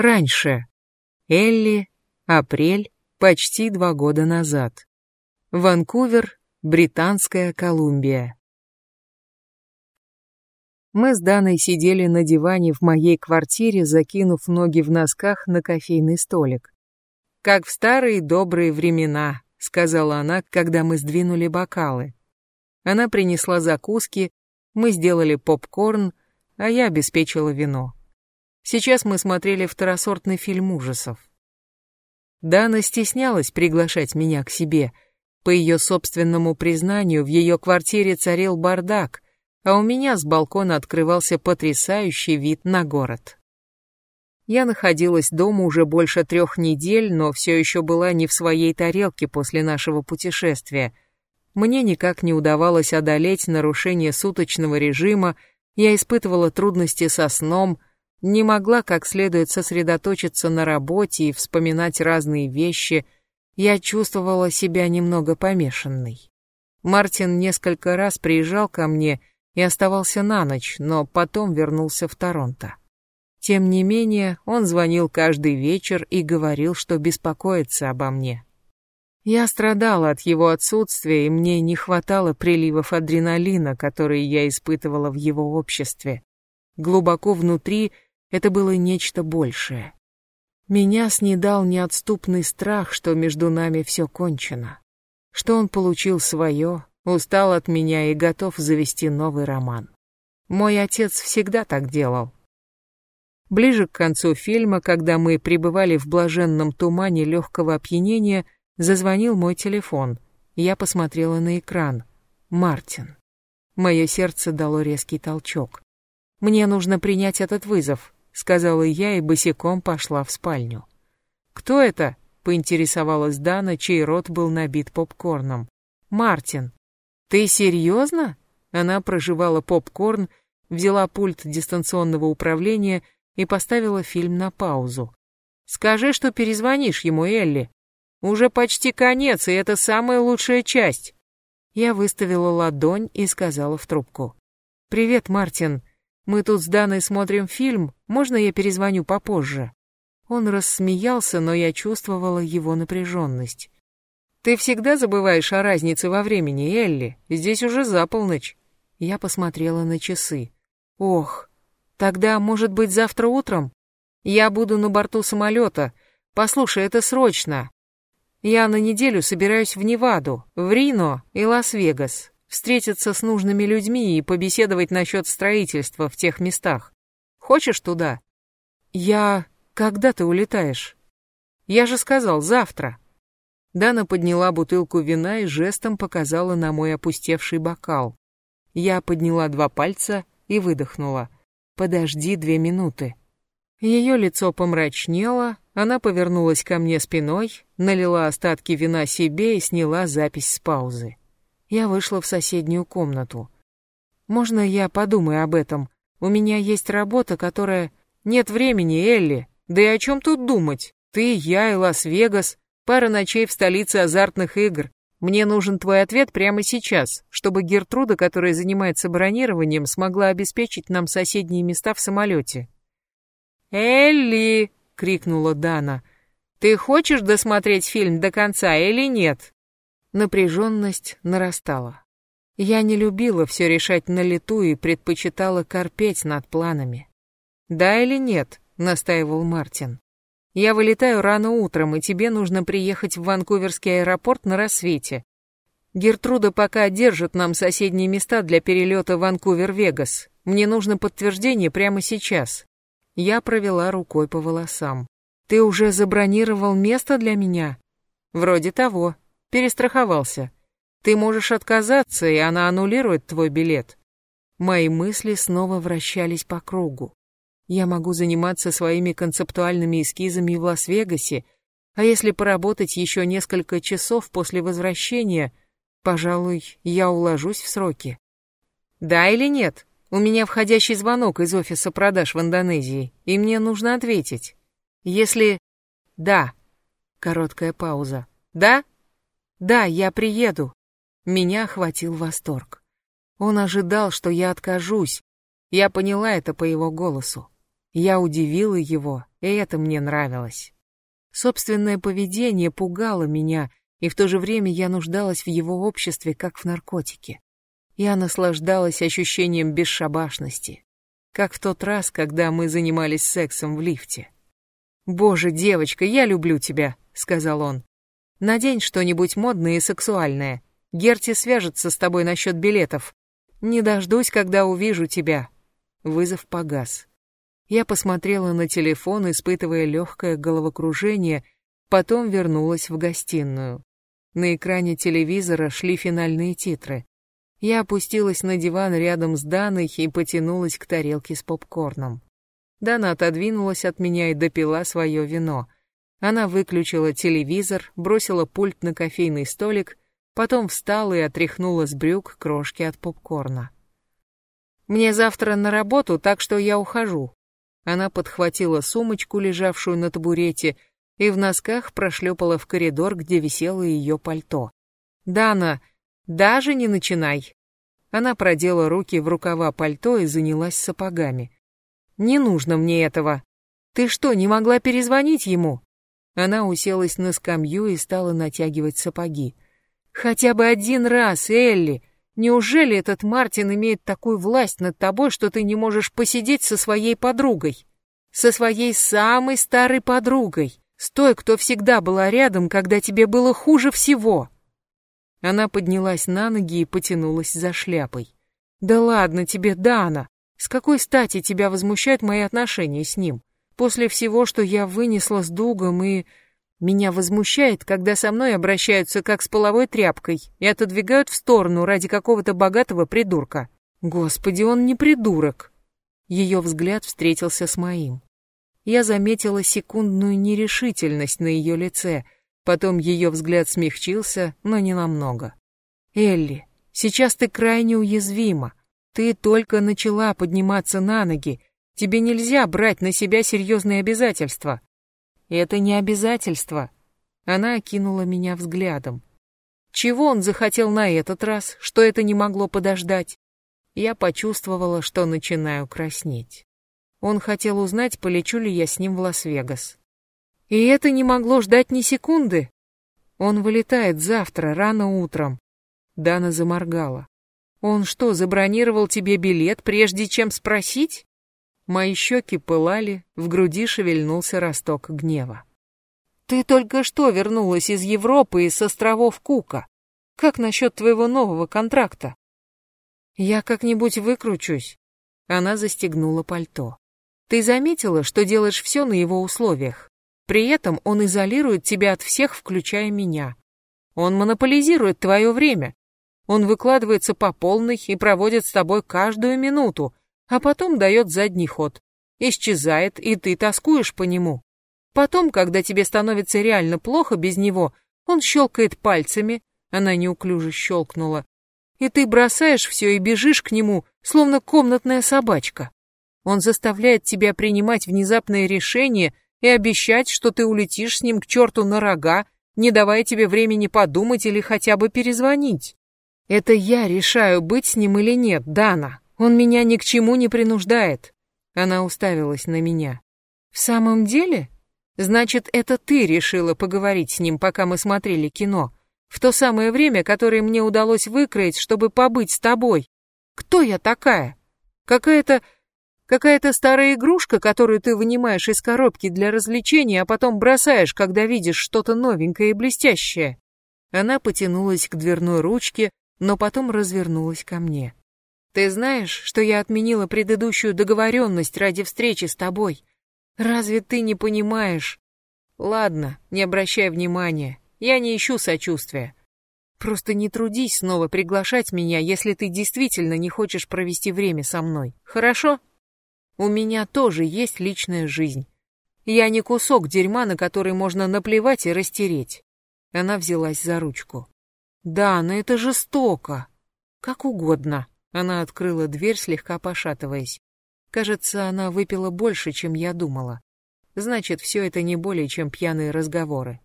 Раньше. Элли, апрель, почти два года назад. Ванкувер, Британская Колумбия. Мы с Даной сидели на диване в моей квартире, закинув ноги в носках на кофейный столик. «Как в старые добрые времена», — сказала она, когда мы сдвинули бокалы. Она принесла закуски, мы сделали попкорн, а я обеспечила вино. Сейчас мы смотрели второсортный фильм ужасов. Дана стеснялась приглашать меня к себе. По ее собственному признанию, в ее квартире царил бардак, а у меня с балкона открывался потрясающий вид на город. Я находилась дома уже больше трех недель, но все еще была не в своей тарелке после нашего путешествия. Мне никак не удавалось одолеть нарушение суточного режима, я испытывала трудности со сном, не могла как следует сосредоточиться на работе и вспоминать разные вещи, я чувствовала себя немного помешанной. Мартин несколько раз приезжал ко мне и оставался на ночь, но потом вернулся в Торонто. Тем не менее, он звонил каждый вечер и говорил, что беспокоится обо мне. Я страдала от его отсутствия, и мне не хватало приливов адреналина, которые я испытывала в его обществе. Глубоко внутри это было нечто большее. Меня снедал неотступный страх, что между нами все кончено, что он получил свое, устал от меня и готов завести новый роман. Мой отец всегда так делал. Ближе к концу фильма, когда мы пребывали в блаженном тумане легкого опьянения, зазвонил мой телефон. Я посмотрела на экран. Мартин. Мое сердце дало резкий толчок. «Мне нужно принять этот вызов», — сказала я и босиком пошла в спальню. «Кто это?» — поинтересовалась Дана, чей рот был набит попкорном. «Мартин». «Ты серьезно?» Она проживала попкорн, взяла пульт дистанционного управления и поставила фильм на паузу. «Скажи, что перезвонишь ему, Элли. Уже почти конец, и это самая лучшая часть». Я выставила ладонь и сказала в трубку. «Привет, Мартин. Мы тут с Даной смотрим фильм. Можно я перезвоню попозже?» Он рассмеялся, но я чувствовала его напряженность. «Ты всегда забываешь о разнице во времени, Элли. Здесь уже за полночь». Я посмотрела на часы. «Ох, тогда, может быть, завтра утром? Я буду на борту самолета. Послушай, это срочно. Я на неделю собираюсь в Неваду, в Рино и Лас-Вегас. Встретиться с нужными людьми и побеседовать насчет строительства в тех местах. Хочешь туда?» «Я... Когда ты улетаешь?» «Я же сказал, завтра». Дана подняла бутылку вина и жестом показала на мой опустевший бокал. Я подняла два пальца и выдохнула. «Подожди две минуты». Ее лицо помрачнело, она повернулась ко мне спиной, налила остатки вина себе и сняла запись с паузы. Я вышла в соседнюю комнату. «Можно я подумаю об этом? У меня есть работа, которая...» «Нет времени, Элли. Да и о чем тут думать? Ты, я и Лас-Вегас. Пара ночей в столице азартных игр. Мне нужен твой ответ прямо сейчас, чтобы Гертруда, которая занимается бронированием, смогла обеспечить нам соседние места в самолете. «Элли!» — крикнула Дана. «Ты хочешь досмотреть фильм до конца или нет?» Напряженность нарастала. Я не любила все решать на лету и предпочитала корпеть над планами. «Да или нет?» — настаивал Мартин. Я вылетаю рано утром, и тебе нужно приехать в Ванкуверский аэропорт на рассвете. Гертруда пока держит нам соседние места для перелета Ванкувер-Вегас. Мне нужно подтверждение прямо сейчас. Я провела рукой по волосам. Ты уже забронировал место для меня? Вроде того. Перестраховался. Ты можешь отказаться, и она аннулирует твой билет. Мои мысли снова вращались по кругу. Я могу заниматься своими концептуальными эскизами в Лас-Вегасе, а если поработать еще несколько часов после возвращения, пожалуй, я уложусь в сроки. Да или нет? У меня входящий звонок из офиса продаж в Индонезии, и мне нужно ответить. Если... Да. Короткая пауза. Да? Да, я приеду. Меня охватил восторг. Он ожидал, что я откажусь. Я поняла это по его голосу. Я удивила его, и это мне нравилось. Собственное поведение пугало меня, и в то же время я нуждалась в его обществе, как в наркотике. Я наслаждалась ощущением бесшабашности, как в тот раз, когда мы занимались сексом в лифте. «Боже, девочка, я люблю тебя», — сказал он. «Надень что-нибудь модное и сексуальное. Герти свяжется с тобой насчет билетов. Не дождусь, когда увижу тебя». Вызов погас. Я посмотрела на телефон, испытывая легкое головокружение, потом вернулась в гостиную. На экране телевизора шли финальные титры. Я опустилась на диван рядом с Даной и потянулась к тарелке с попкорном. Дана отодвинулась от меня и допила свое вино. Она выключила телевизор, бросила пульт на кофейный столик, потом встала и отряхнула с брюк крошки от попкорна. «Мне завтра на работу, так что я ухожу». Она подхватила сумочку, лежавшую на табурете, и в носках прошлепала в коридор, где висело ее пальто. «Дана, даже не начинай!» Она продела руки в рукава пальто и занялась сапогами. «Не нужно мне этого. Ты что, не могла перезвонить ему?» Она уселась на скамью и стала натягивать сапоги. «Хотя бы один раз, Элли! Неужели этот Мартин имеет такую власть над тобой, что ты не можешь посидеть со своей подругой? Со своей самой старой подругой, с той, кто всегда была рядом, когда тебе было хуже всего!» Она поднялась на ноги и потянулась за шляпой. «Да ладно тебе, Дана! С какой стати тебя возмущают мои отношения с ним? После всего, что я вынесла с Дугом и... Меня возмущает, когда со мной обращаются как с половой тряпкой и отодвигают в сторону ради какого-то богатого придурка. Господи, он не придурок!» Ее взгляд встретился с моим. Я заметила секундную нерешительность на ее лице — Потом ее взгляд смягчился, но не намного. «Элли, сейчас ты крайне уязвима. Ты только начала подниматься на ноги. Тебе нельзя брать на себя серьезные обязательства». «Это не обязательство». Она окинула меня взглядом. Чего он захотел на этот раз, что это не могло подождать? Я почувствовала, что начинаю краснеть. Он хотел узнать, полечу ли я с ним в Лас-Вегас. И это не могло ждать ни секунды. Он вылетает завтра, рано утром. Дана заморгала. Он что, забронировал тебе билет, прежде чем спросить? Мои щеки пылали, в груди шевельнулся росток гнева. Ты только что вернулась из Европы и с островов Кука. Как насчет твоего нового контракта? Я как-нибудь выкручусь. Она застегнула пальто. Ты заметила, что делаешь все на его условиях? При этом он изолирует тебя от всех, включая меня. Он монополизирует твое время. Он выкладывается по полной и проводит с тобой каждую минуту, а потом дает задний ход. Исчезает, и ты тоскуешь по нему. Потом, когда тебе становится реально плохо без него, он щелкает пальцами, она неуклюже щелкнула, и ты бросаешь все и бежишь к нему, словно комнатная собачка. Он заставляет тебя принимать внезапные решения и обещать, что ты улетишь с ним к черту на рога, не давая тебе времени подумать или хотя бы перезвонить. Это я решаю, быть с ним или нет, Дана. Он меня ни к чему не принуждает. Она уставилась на меня. В самом деле? Значит, это ты решила поговорить с ним, пока мы смотрели кино. В то самое время, которое мне удалось выкроить, чтобы побыть с тобой. Кто я такая? Какая-то Какая-то старая игрушка, которую ты вынимаешь из коробки для развлечения, а потом бросаешь, когда видишь что-то новенькое и блестящее. Она потянулась к дверной ручке, но потом развернулась ко мне. Ты знаешь, что я отменила предыдущую договоренность ради встречи с тобой? Разве ты не понимаешь? Ладно, не обращай внимания. Я не ищу сочувствия. Просто не трудись снова приглашать меня, если ты действительно не хочешь провести время со мной. Хорошо? У меня тоже есть личная жизнь. Я не кусок дерьма, на который можно наплевать и растереть. Она взялась за ручку. Да, но это жестоко. Как угодно. Она открыла дверь, слегка пошатываясь. Кажется, она выпила больше, чем я думала. Значит, все это не более, чем пьяные разговоры.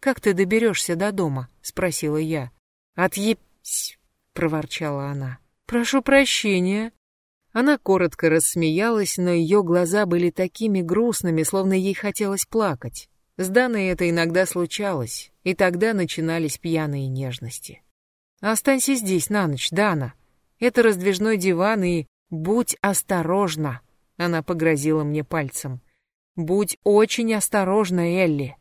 «Как ты доберешься до дома?» — спросила я. «Отъебсь!» — проворчала она. «Прошу прощения», Она коротко рассмеялась, но ее глаза были такими грустными, словно ей хотелось плакать. С Даной это иногда случалось, и тогда начинались пьяные нежности. «Останься здесь на ночь, Дана. Это раздвижной диван, и будь осторожна!» Она погрозила мне пальцем. «Будь очень осторожна, Элли!»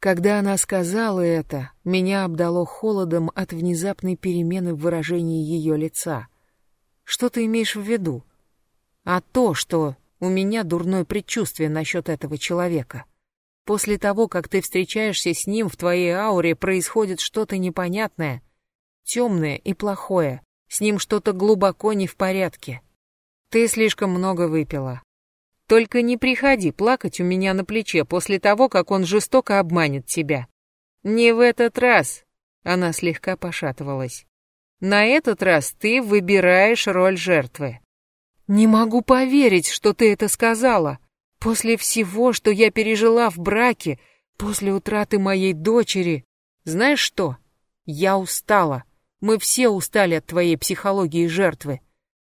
Когда она сказала это, меня обдало холодом от внезапной перемены в выражении ее лица. Что ты имеешь в виду? А то, что у меня дурное предчувствие насчет этого человека. После того, как ты встречаешься с ним, в твоей ауре происходит что-то непонятное, темное и плохое. С ним что-то глубоко не в порядке. Ты слишком много выпила. Только не приходи плакать у меня на плече после того, как он жестоко обманет тебя. Не в этот раз. Она слегка пошатывалась. На этот раз ты выбираешь роль жертвы. Не могу поверить, что ты это сказала. После всего, что я пережила в браке, после утраты моей дочери. Знаешь что? Я устала. Мы все устали от твоей психологии жертвы.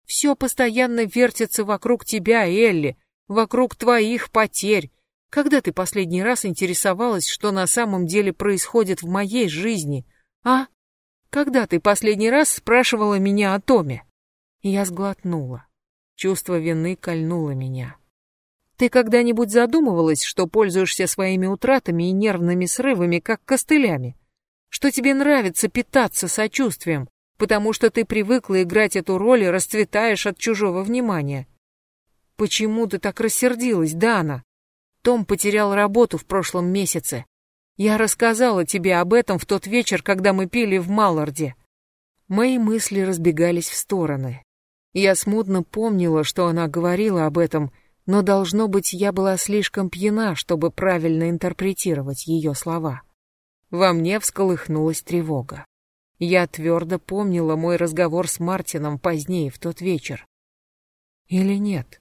Все постоянно вертится вокруг тебя, Элли, вокруг твоих потерь. Когда ты последний раз интересовалась, что на самом деле происходит в моей жизни, а? Когда ты последний раз спрашивала меня о Томе? Я сглотнула. Чувство вины кольнуло меня. Ты когда-нибудь задумывалась, что пользуешься своими утратами и нервными срывами, как костылями? Что тебе нравится питаться сочувствием, потому что ты привыкла играть эту роль и расцветаешь от чужого внимания? Почему ты так рассердилась, Дана? Том потерял работу в прошлом месяце. Я рассказала тебе об этом в тот вечер, когда мы пили в Малларде. Мои мысли разбегались в стороны. Я смутно помнила, что она говорила об этом, но, должно быть, я была слишком пьяна, чтобы правильно интерпретировать ее слова. Во мне всколыхнулась тревога. Я твердо помнила мой разговор с Мартином позднее в тот вечер. Или нет?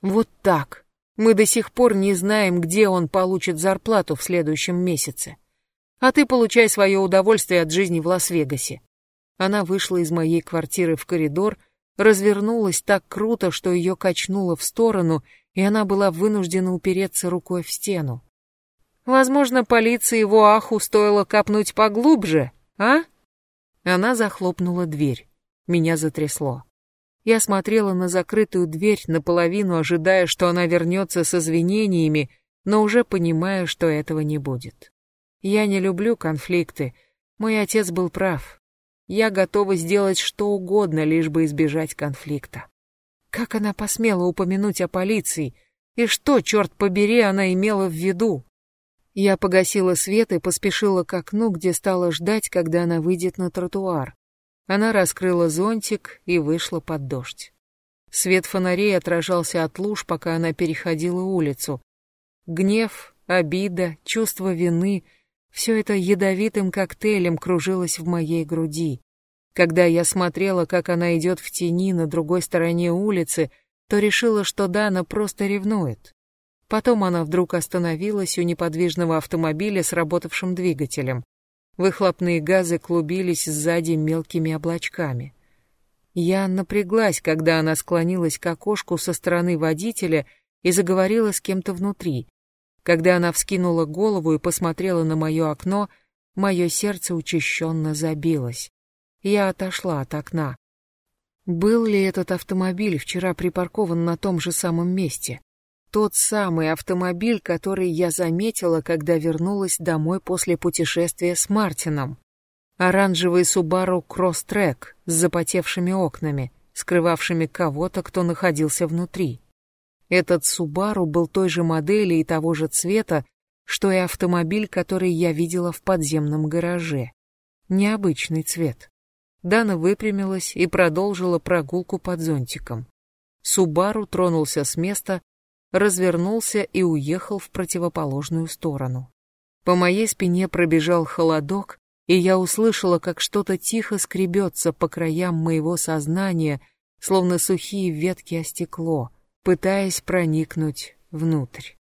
Вот так. Мы до сих пор не знаем, где он получит зарплату в следующем месяце. А ты получай свое удовольствие от жизни в Лас-Вегасе. Она вышла из моей квартиры в коридор, развернулась так круто, что ее качнуло в сторону, и она была вынуждена упереться рукой в стену. Возможно, полиции его аху стоило копнуть поглубже, а? Она захлопнула дверь. Меня затрясло. Я смотрела на закрытую дверь, наполовину ожидая, что она вернется с извинениями, но уже понимая, что этого не будет. Я не люблю конфликты. Мой отец был прав. Я готова сделать что угодно, лишь бы избежать конфликта. Как она посмела упомянуть о полиции? И что, черт побери, она имела в виду? Я погасила свет и поспешила к окну, где стала ждать, когда она выйдет на тротуар. Она раскрыла зонтик и вышла под дождь. Свет фонарей отражался от луж, пока она переходила улицу. Гнев, обида, чувство вины — все это ядовитым коктейлем кружилось в моей груди. Когда я смотрела, как она идет в тени на другой стороне улицы, то решила, что Дана просто ревнует. Потом она вдруг остановилась у неподвижного автомобиля с работавшим двигателем. Выхлопные газы клубились сзади мелкими облачками. Я напряглась, когда она склонилась к окошку со стороны водителя и заговорила с кем-то внутри. Когда она вскинула голову и посмотрела на мое окно, мое сердце учащенно забилось. Я отошла от окна. Был ли этот автомобиль вчера припаркован на том же самом месте? Тот самый автомобиль, который я заметила, когда вернулась домой после путешествия с Мартином. Оранжевый Subaru Crosstrek с запотевшими окнами, скрывавшими кого-то, кто находился внутри. Этот Subaru был той же модели и того же цвета, что и автомобиль, который я видела в подземном гараже. Необычный цвет. Дана выпрямилась и продолжила прогулку под зонтиком. Субару тронулся с места, развернулся и уехал в противоположную сторону. По моей спине пробежал холодок, и я услышала, как что-то тихо скребется по краям моего сознания, словно сухие ветки о стекло, пытаясь проникнуть внутрь.